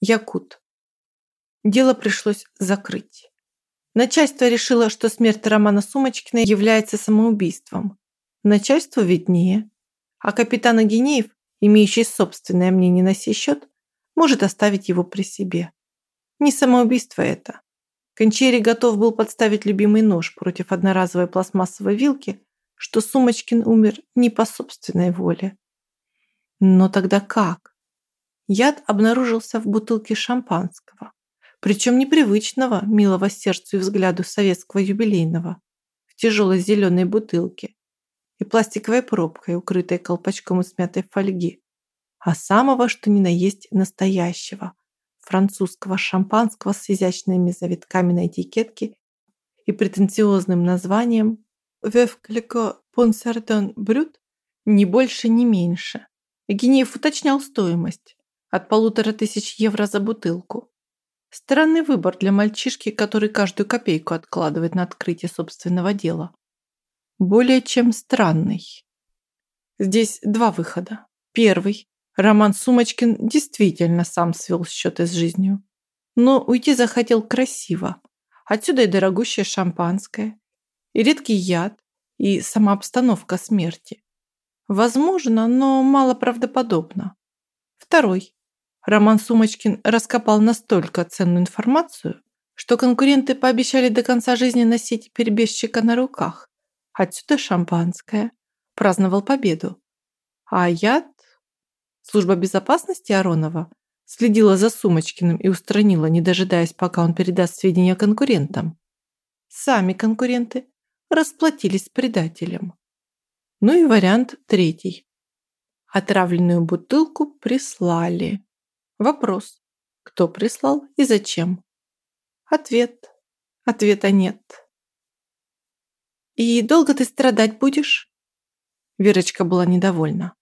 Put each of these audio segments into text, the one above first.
Якут. Дело пришлось закрыть. Начальство решило, что смерть Романа Сумочкина является самоубийством. Начальству виднее. А капитан Агинеев, имеющий собственное мнение на сей счет, может оставить его при себе. Не самоубийство это. Кончери готов был подставить любимый нож против одноразовой пластмассовой вилки, что Сумочкин умер не по собственной воле. Но тогда как? Яд обнаружился в бутылке шампанского, причем непривычного, милого сердцу и взгляду советского юбилейного, в тяжелой зеленой бутылке и пластиковой пробкой, укрытой колпачком из смятой фольги, а самого, что ни на есть, настоящего, французского шампанского с изящными завитками на этикетке и претенциозным названием «Вев Клико Понсардон Брют» ни больше, ни меньше. Генеев уточнял стоимость от полутора тысяч евро за бутылку. Странный выбор для мальчишки, который каждую копейку откладывает на открытие собственного дела. Более чем странный. Здесь два выхода. Первый. Роман Сумочкин действительно сам свел счеты с жизнью. Но уйти захотел красиво. Отсюда и дорогущее шампанское, и редкий яд, и сама обстановка смерти. Возможно, но мало правдоподобно. Второй. Роман Сумочкин раскопал настолько ценную информацию, что конкуренты пообещали до конца жизни носить перебежчика на руках. Отсюда шампанское. Праздновал победу. А яд? Служба безопасности Аронова следила за Сумочкиным и устранила, не дожидаясь, пока он передаст сведения конкурентам. Сами конкуренты расплатились с предателем. Ну и вариант третий. Отравленную бутылку прислали. Вопрос. Кто прислал и зачем? Ответ. Ответа нет. «И долго ты страдать будешь?» Верочка была недовольна.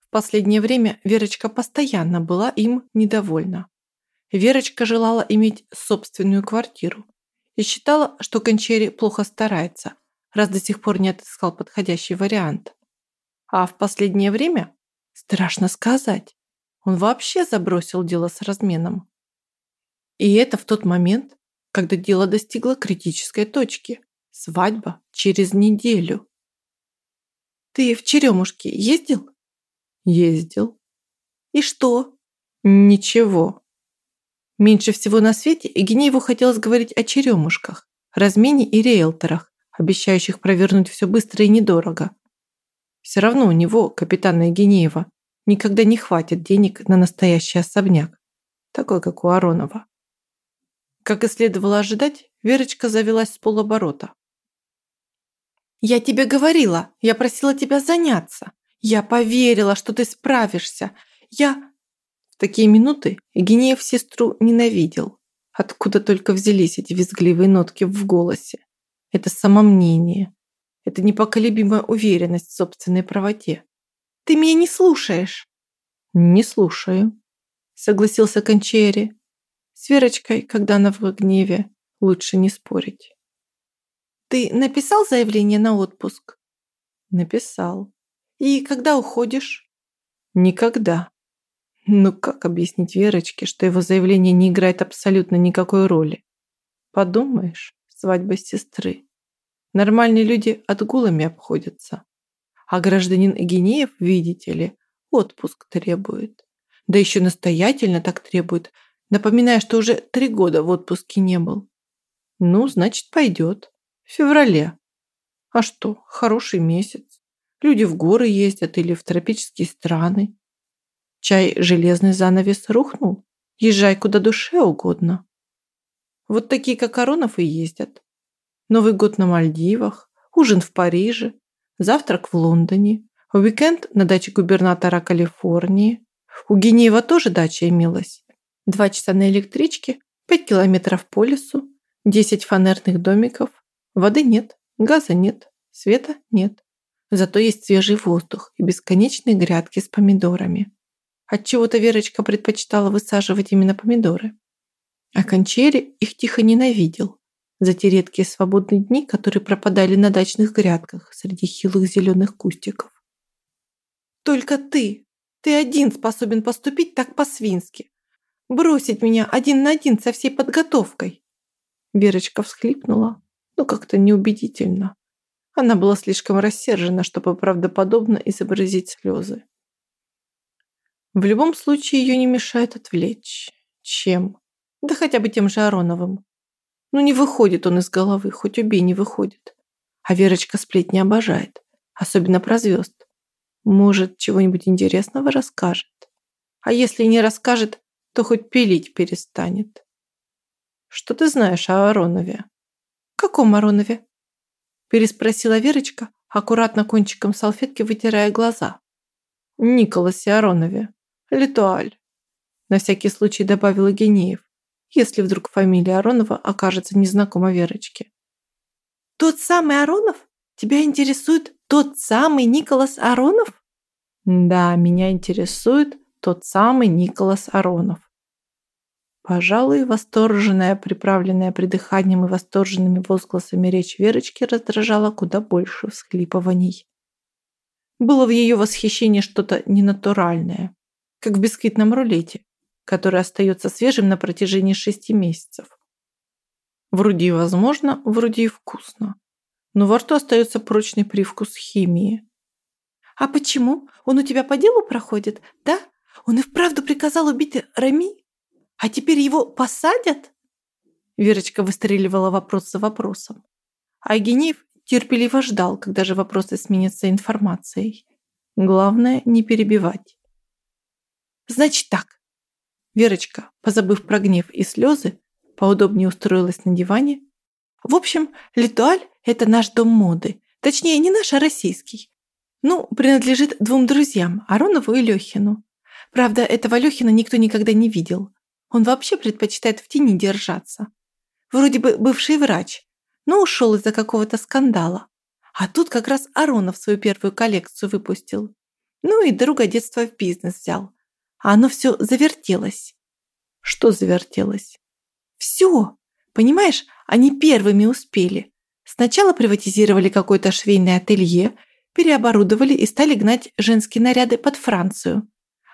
В последнее время Верочка постоянно была им недовольна. Верочка желала иметь собственную квартиру и считала, что Кончери плохо старается, раз до сих пор не отыскал подходящий вариант. А в последнее время, страшно сказать, он вообще забросил дело с разменом. И это в тот момент, когда дело достигло критической точки. Свадьба через неделю. Ты в Черемушки ездил? Ездил. И что? Ничего. Меньше всего на свете Игнееву хотелось говорить о черемушках, размене и риэлторах, обещающих провернуть все быстро и недорого. Все равно у него, капитана Игнеева, никогда не хватит денег на настоящий особняк, такой, как у Аронова. Как и следовало ожидать, Верочка завелась с полоборота. «Я тебе говорила, я просила тебя заняться. Я поверила, что ты справишься. Я...» В такие минуты Евгениев сестру ненавидел. Откуда только взялись эти визгливые нотки в голосе. Это самомнение. Это непоколебимая уверенность в собственной правоте. Ты меня не слушаешь. Не слушаю, согласился Кончери. С Верочкой, когда она в гневе, лучше не спорить. Ты написал заявление на отпуск? Написал. И когда уходишь? Никогда. Ну как объяснить Верочке, что его заявление не играет абсолютно никакой роли? Подумаешь, свадьба сестры. Нормальные люди отгулами обходятся. А гражданин Эгинеев, видите ли, отпуск требует. Да еще настоятельно так требует, напоминая, что уже три года в отпуске не был. Ну, значит, пойдет. В феврале. А что, хороший месяц. Люди в горы ездят или в тропические страны. Чай железный занавес рухнул. Езжай куда душе угодно. Вот такие, как Аронов, и ездят. Новый год на Мальдивах, ужин в Париже, завтрак в Лондоне, уикенд на даче губернатора Калифорнии. У Генеева тоже дача имелась. Два часа на электричке, пять километров по лесу, десять фанерных домиков. Воды нет, газа нет, света нет. Зато есть свежий воздух и бесконечные грядки с помидорами. Отчего-то Верочка предпочитала высаживать именно помидоры. А Кончери их тихо ненавидел за те редкие свободные дни, которые пропадали на дачных грядках среди хилых зеленых кустиков. «Только ты! Ты один способен поступить так по-свински! Бросить меня один на один со всей подготовкой. Верочка всхлипнула, но как-то неубедительно. Она была слишком рассержена, чтобы правдоподобно изобразить слезы. В любом случае ее не мешает отвлечь. Чем? Да хотя бы тем же Ароновым. Ну не выходит он из головы, хоть убей, не выходит. А Верочка сплетни обожает, особенно про звезд. Может, чего-нибудь интересного расскажет. А если не расскажет, то хоть пилить перестанет. Что ты знаешь о Аронове? Каком Аронове? Переспросила Верочка, аккуратно кончиком салфетки вытирая глаза. Николасе Аронове. Литуаль. На всякий случай добавила Генеев, если вдруг фамилия Аронова окажется незнакома Верочке. Тот самый Аронов? Тебя интересует тот самый Николас Аронов? Да, меня интересует тот самый Николас Аронов. Пожалуй, восторженная, приправленная придыханием и восторженными возгласами речь Верочки раздражала куда больше всхлипываний. Было в ее восхищении что-то ненатуральное, как в бисквитном рулете, который остается свежим на протяжении шести месяцев. Вроде и возможно, вроде и вкусно, но во рту остается прочный привкус химии. «А почему? Он у тебя по делу проходит, да? Он и вправду приказал убить Рами?» А теперь его посадят? Верочка выстреливала вопрос за вопросом. А Генеев терпеливо ждал, когда же вопросы сменятся информацией. Главное не перебивать. Значит так. Верочка, позабыв про гнев и слезы, поудобнее устроилась на диване. В общем, Литуаль – это наш дом моды. Точнее, не наш, а российский. Ну, принадлежит двум друзьям, Аронову и Лехину. Правда, этого Лехина никто никогда не видел. Он вообще предпочитает в тени держаться. Вроде бы бывший врач, но ушел из-за какого-то скандала. А тут как раз Аронов свою первую коллекцию выпустил. Ну и друга детства в бизнес взял. А оно все завертелось. Что завертелось? Все. Понимаешь, они первыми успели. Сначала приватизировали какое-то швейное ателье, переоборудовали и стали гнать женские наряды под Францию.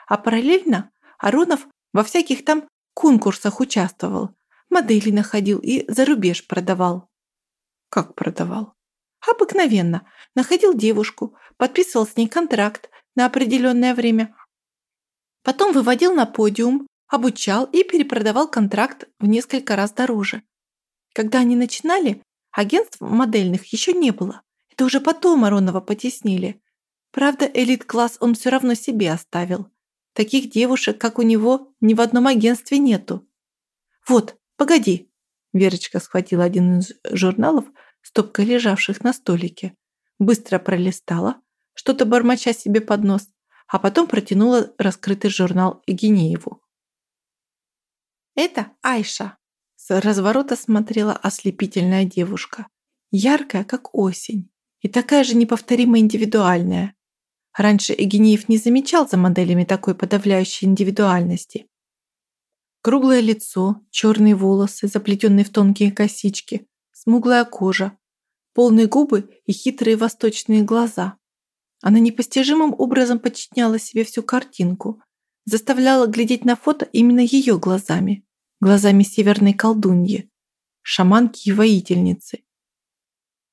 А параллельно Аронов во всяких там конкурсах участвовал, модели находил и за рубеж продавал. Как продавал? Обыкновенно. Находил девушку, подписывал с ней контракт на определенное время. Потом выводил на подиум, обучал и перепродавал контракт в несколько раз дороже. Когда они начинали, агентств модельных еще не было. Это уже потом Аронова потеснили. Правда, элит-класс он все равно себе оставил. Таких девушек, как у него, ни в одном агентстве нету. Вот, погоди. Верочка схватила один из журналов, стопкой лежавших на столике, быстро пролистала, что-то бормоча себе под нос, а потом протянула раскрытый журнал Гинееву. Это Айша. С разворота смотрела ослепительная девушка, яркая, как осень, и такая же неповторимо индивидуальная. Раньше Эгенеев не замечал за моделями такой подавляющей индивидуальности. Круглое лицо, черные волосы, заплетенные в тонкие косички, смуглая кожа, полные губы и хитрые восточные глаза. Она непостижимым образом подчиняла себе всю картинку, заставляла глядеть на фото именно ее глазами, глазами северной колдуньи, шаманки и воительницы.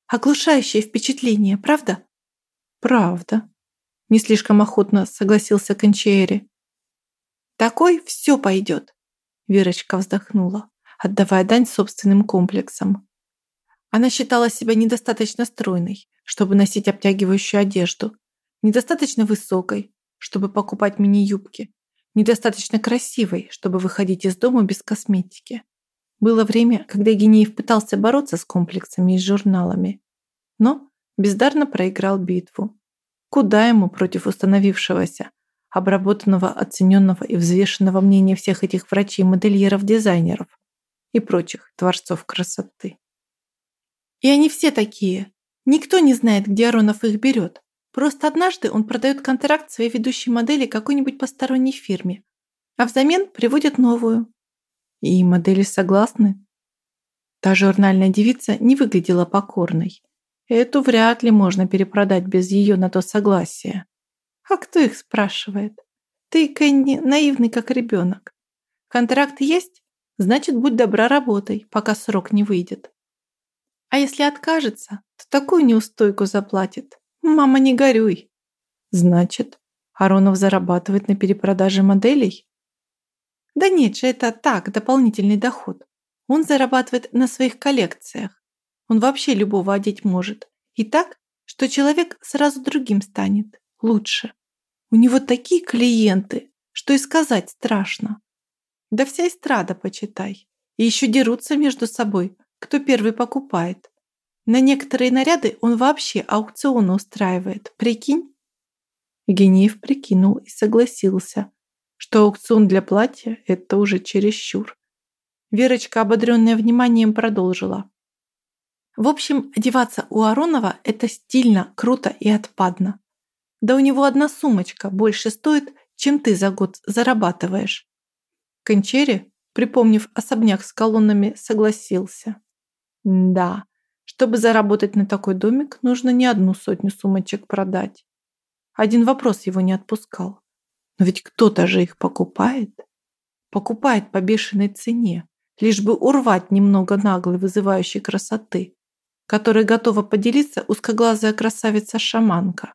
Оглушающее впечатление, правда? Правда. Не слишком охотно согласился Кончери. Такой все пойдет. Верочка вздохнула, отдавая дань собственным комплексам. Она считала себя недостаточно стройной, чтобы носить обтягивающую одежду, недостаточно высокой, чтобы покупать мини-юбки, недостаточно красивой, чтобы выходить из дома без косметики. Было время, когда Генеев пытался бороться с комплексами и журналами, но бездарно проиграл битву. Куда ему против установившегося, обработанного, оцененного и взвешенного мнения всех этих врачей, модельеров, дизайнеров и прочих творцов красоты? И они все такие. Никто не знает, где Аронов их берет. Просто однажды он продает контракт своей ведущей модели какой-нибудь посторонней фирме, а взамен приводит новую. И модели согласны. Та журнальная девица не выглядела покорной. Эту вряд ли можно перепродать без ее на то согласия. А кто их спрашивает? Ты, Кэнни, наивный как ребенок. Контракт есть? Значит, будь добра работай, пока срок не выйдет. А если откажется, то такую неустойку заплатит. Мама, не горюй. Значит, Аронов зарабатывает на перепродаже моделей? Да нет же, это так, дополнительный доход. Он зарабатывает на своих коллекциях. Он вообще любого одеть может. И так, что человек сразу другим станет, лучше. У него такие клиенты, что и сказать страшно. Да вся эстрада, почитай. И еще дерутся между собой, кто первый покупает. На некоторые наряды он вообще аукционы устраивает, прикинь? Генеев прикинул и согласился, что аукцион для платья – это уже чересчур. Верочка, ободренная вниманием, продолжила. В общем, одеваться у Аронова – это стильно, круто и отпадно. Да у него одна сумочка больше стоит, чем ты за год зарабатываешь. Кончери, припомнив особняк с колоннами, согласился. Да, чтобы заработать на такой домик, нужно не одну сотню сумочек продать. Один вопрос его не отпускал. Но ведь кто-то же их покупает. Покупает по бешеной цене, лишь бы урвать немного наглой вызывающей красоты, которой готова поделиться узкоглазая красавица-шаманка.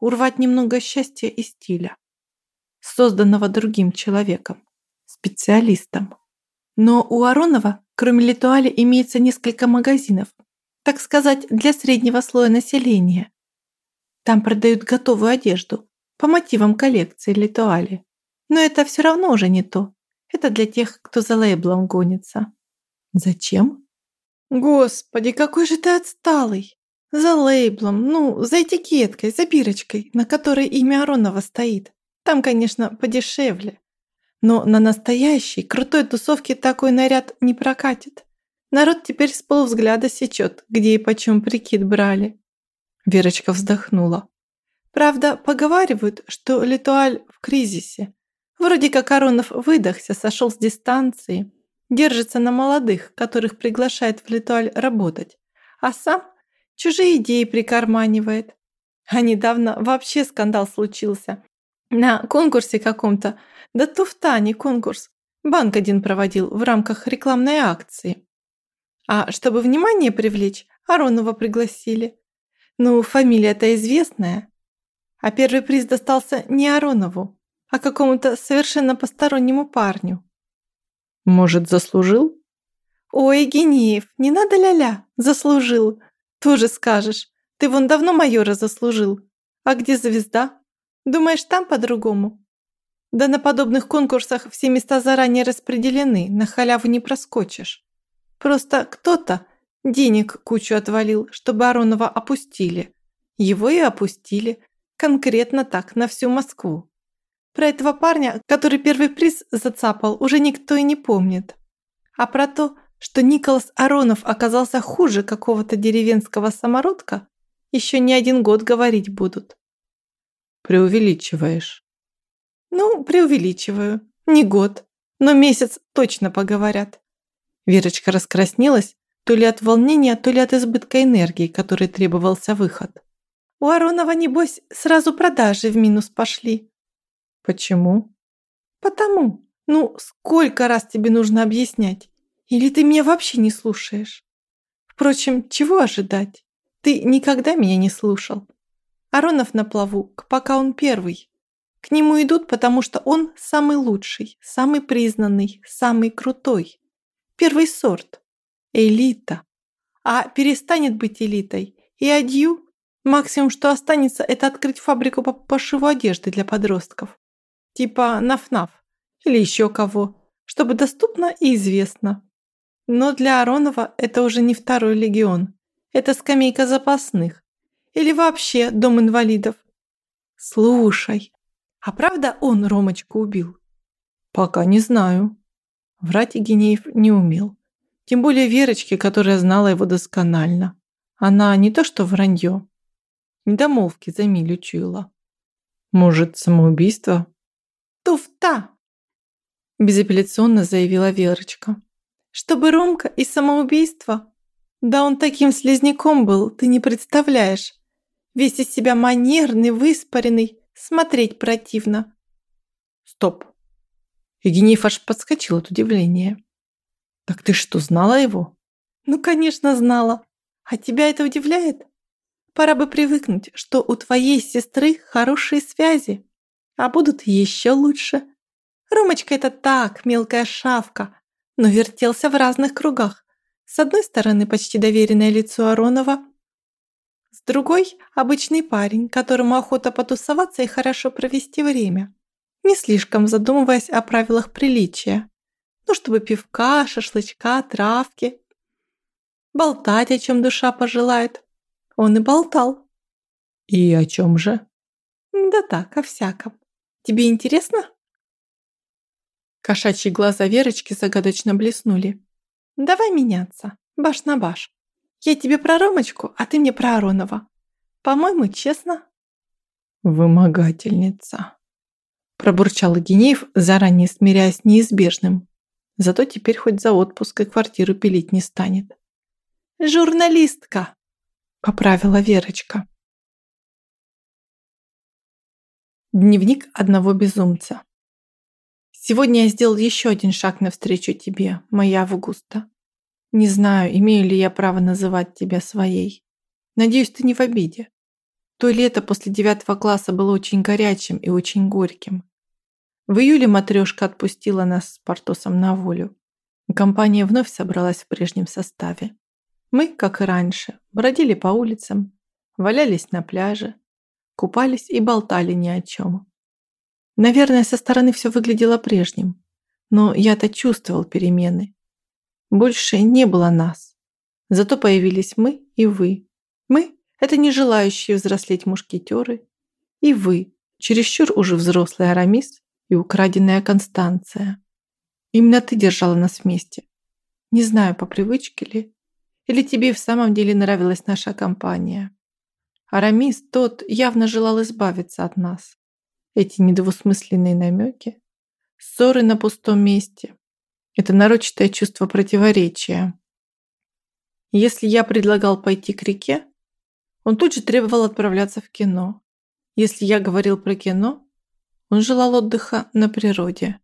Урвать немного счастья и стиля, созданного другим человеком, специалистом. Но у Аронова, кроме Литуали, имеется несколько магазинов, так сказать, для среднего слоя населения. Там продают готовую одежду по мотивам коллекции Литуали. Но это все равно уже не то. Это для тех, кто за лейблом гонится. Зачем? Господи, какой же ты отсталый. За лейблом, ну, за этикеткой, за бирочкой, на которой имя Аронова стоит. Там, конечно, подешевле. Но на настоящей, крутой тусовке такой наряд не прокатит. Народ теперь с полувзгляда сечет, где и почем прикид брали. Верочка вздохнула. Правда, поговаривают, что Литуаль в кризисе. Вроде как Аронов выдохся, сошел с дистанции, держится на молодых, которых приглашает в Литуаль работать, а сам чужие идеи прикарманивает. А недавно вообще скандал случился. На конкурсе каком-то да туфта, не конкурс. Банк один проводил в рамках рекламной акции. А чтобы внимание привлечь, Аронова пригласили. Ну, фамилия-то известная. А первый приз достался не Аронову, а какому-то совершенно постороннему парню. Может, заслужил? Ой, Гениев, не надо ля-ля, заслужил. Тоже скажешь. Ты вон давно майора заслужил. А где звезда? Думаешь, там по-другому? Да на подобных конкурсах все места заранее распределены, на халяву не проскочишь. Просто кто-то денег кучу отвалил, чтобы Аронова опустили. Его и опустили. Конкретно так, на всю Москву. Про этого парня, который первый приз зацапал, уже никто и не помнит. А про то, что Николас Аронов оказался хуже какого-то деревенского самородка, еще не один год говорить будут. Преувеличиваешь. Ну, преувеличиваю. Не год, но месяц точно поговорят. Верочка раскраснелась, то ли от волнения, то ли от избытка энергии, которой требовался выход. У Аронова, небось, сразу продажи в минус пошли. Почему? Потому. Ну, сколько раз тебе нужно объяснять? Или ты меня вообще не слушаешь? Впрочем, чего ожидать? Ты никогда меня не слушал. Аронов на плаву, пока он первый. К нему идут, потому что он самый лучший, самый признанный, самый крутой. Первый сорт. Элита. А перестанет быть элитой. И адью. Максимум, что останется, это открыть фабрику по пошиву одежды для подростков. Типа наф-наф. Или еще кого. Чтобы доступно и известно. Но для Аронова это уже не второй легион. Это скамейка запасных. Или вообще дом инвалидов. Слушай, а правда он Ромочку убил? Пока не знаю. Врать Евгенеев не умел. Тем более Верочке, которая знала его досконально. Она не то что вранье. Недомолвки за милю чуяла. Может, самоубийство? Туфта! Безапелляционно заявила Верочка. Чтобы Ромка и самоубийство? Да он таким слезняком был, ты не представляешь. Весь из себя манерный, выспаренный, Смотреть противно. Стоп. Евгеньев аж подскочил от удивления. «Так ты что, знала его?» «Ну, конечно, знала. А тебя это удивляет? Пора бы привыкнуть, что у твоей сестры хорошие связи, а будут еще лучше. Ромочка это так, мелкая шавка, но вертелся в разных кругах. С одной стороны, почти доверенное лицо Аронова, с другой – обычный парень, которому охота потусоваться и хорошо провести время, не слишком задумываясь о правилах приличия. Ну, чтобы пивка, шашлычка, травки. Болтать, о чем душа пожелает. Он и болтал. И о чем же? Да так, о всяком. Тебе интересно? Кошачьи глаза Верочки загадочно блеснули. Давай меняться, баш на баш. Я тебе про Ромочку, а ты мне про Аронова. По-моему, честно. Вымогательница. Пробурчал Генеев, заранее смиряясь с неизбежным. Зато теперь хоть за отпуск и квартиру пилить не станет. «Журналистка!» – поправила Верочка. Дневник одного безумца. Сегодня я сделал еще один шаг навстречу тебе, моя Августа. Не знаю, имею ли я право называть тебя своей. Надеюсь, ты не в обиде. То лето после девятого класса было очень горячим и очень горьким. В июле матрешка отпустила нас с Портосом на волю. Компания вновь собралась в прежнем составе. Мы, как и раньше, бродили по улицам, валялись на пляже, купались и болтали ни о чем. Наверное, со стороны все выглядело прежним, но я-то чувствовал перемены. Больше не было нас. Зато появились мы и вы. Мы – это не желающие взрослеть мушкетеры, и вы, чересчур уже взрослый Арамис и украденная Констанция. Именно ты держала нас вместе. Не знаю, по привычке ли, или тебе в самом деле нравилась наша компания. Арамис тот явно желал избавиться от нас. Эти недвусмысленные намеки, ссоры на пустом месте – это нарочитое чувство противоречия. Если я предлагал пойти к реке, он тут же требовал отправляться в кино. Если я говорил про кино, он желал отдыха на природе.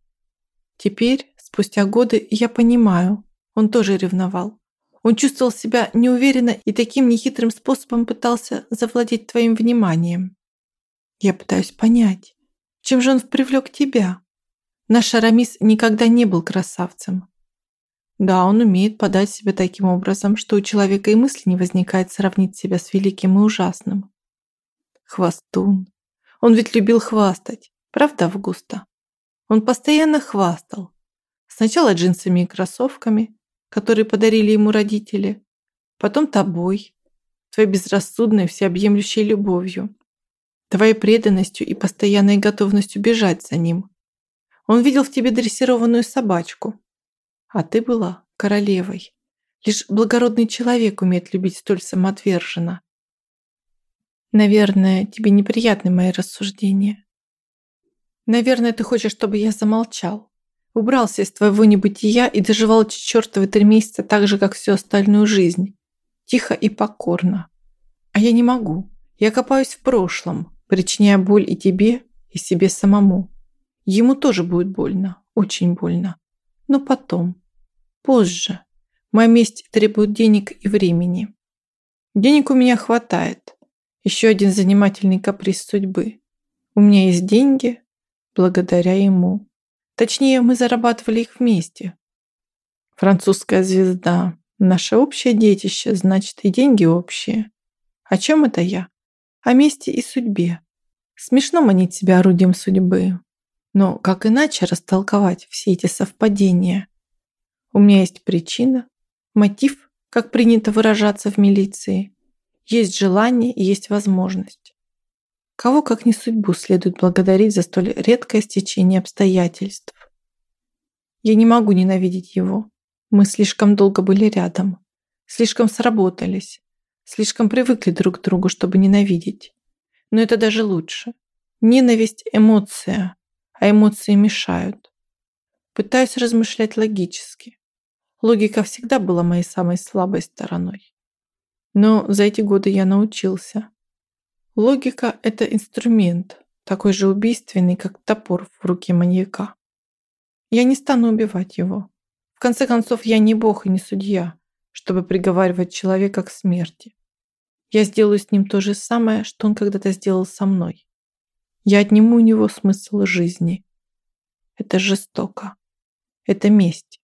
Теперь, спустя годы, я понимаю, он тоже ревновал. Он чувствовал себя неуверенно и таким нехитрым способом пытался завладеть твоим вниманием. Я пытаюсь понять, чем же он привлек тебя? Наш Арамис никогда не был красавцем. Да, он умеет подать себя таким образом, что у человека и мысли не возникает сравнить себя с великим и ужасным. Хвостун. Он ведь любил хвастать. Правда, Августа? Он постоянно хвастал. Сначала джинсами и кроссовками, которые подарили ему родители, потом тобой, твоей безрассудной всеобъемлющей любовью, твоей преданностью и постоянной готовностью бежать за ним. Он видел в тебе дрессированную собачку, а ты была королевой. Лишь благородный человек умеет любить столь самоотверженно. Наверное, тебе неприятны мои рассуждения. Наверное, ты хочешь, чтобы я замолчал. Убрался из твоего небытия и доживал эти чертовы три месяца так же, как всю остальную жизнь. Тихо и покорно. А я не могу. Я копаюсь в прошлом, причиняя боль и тебе, и себе самому. Ему тоже будет больно, очень больно. Но потом, позже. Моя месть требует денег и времени. Денег у меня хватает. Еще один занимательный каприз судьбы. У меня есть деньги, благодаря ему. Точнее, мы зарабатывали их вместе. Французская звезда. Наше общее детище, значит, и деньги общие. О чем это я? О месте и судьбе. Смешно манить себя орудием судьбы. Но как иначе растолковать все эти совпадения? У меня есть причина, мотив, как принято выражаться в милиции. Есть желание и есть возможность. Кого, как не судьбу, следует благодарить за столь редкое стечение обстоятельств. Я не могу ненавидеть его. Мы слишком долго были рядом, слишком сработались, слишком привыкли друг к другу, чтобы ненавидеть. Но это даже лучше. Ненависть – эмоция, а эмоции мешают. Пытаюсь размышлять логически. Логика всегда была моей самой слабой стороной. Но за эти годы я научился. Логика – это инструмент, такой же убийственный, как топор в руке маньяка. Я не стану убивать его. В конце концов, я не бог и не судья, чтобы приговаривать человека к смерти. Я сделаю с ним то же самое, что он когда-то сделал со мной. Я отниму у него смысл жизни. Это жестоко. Это месть.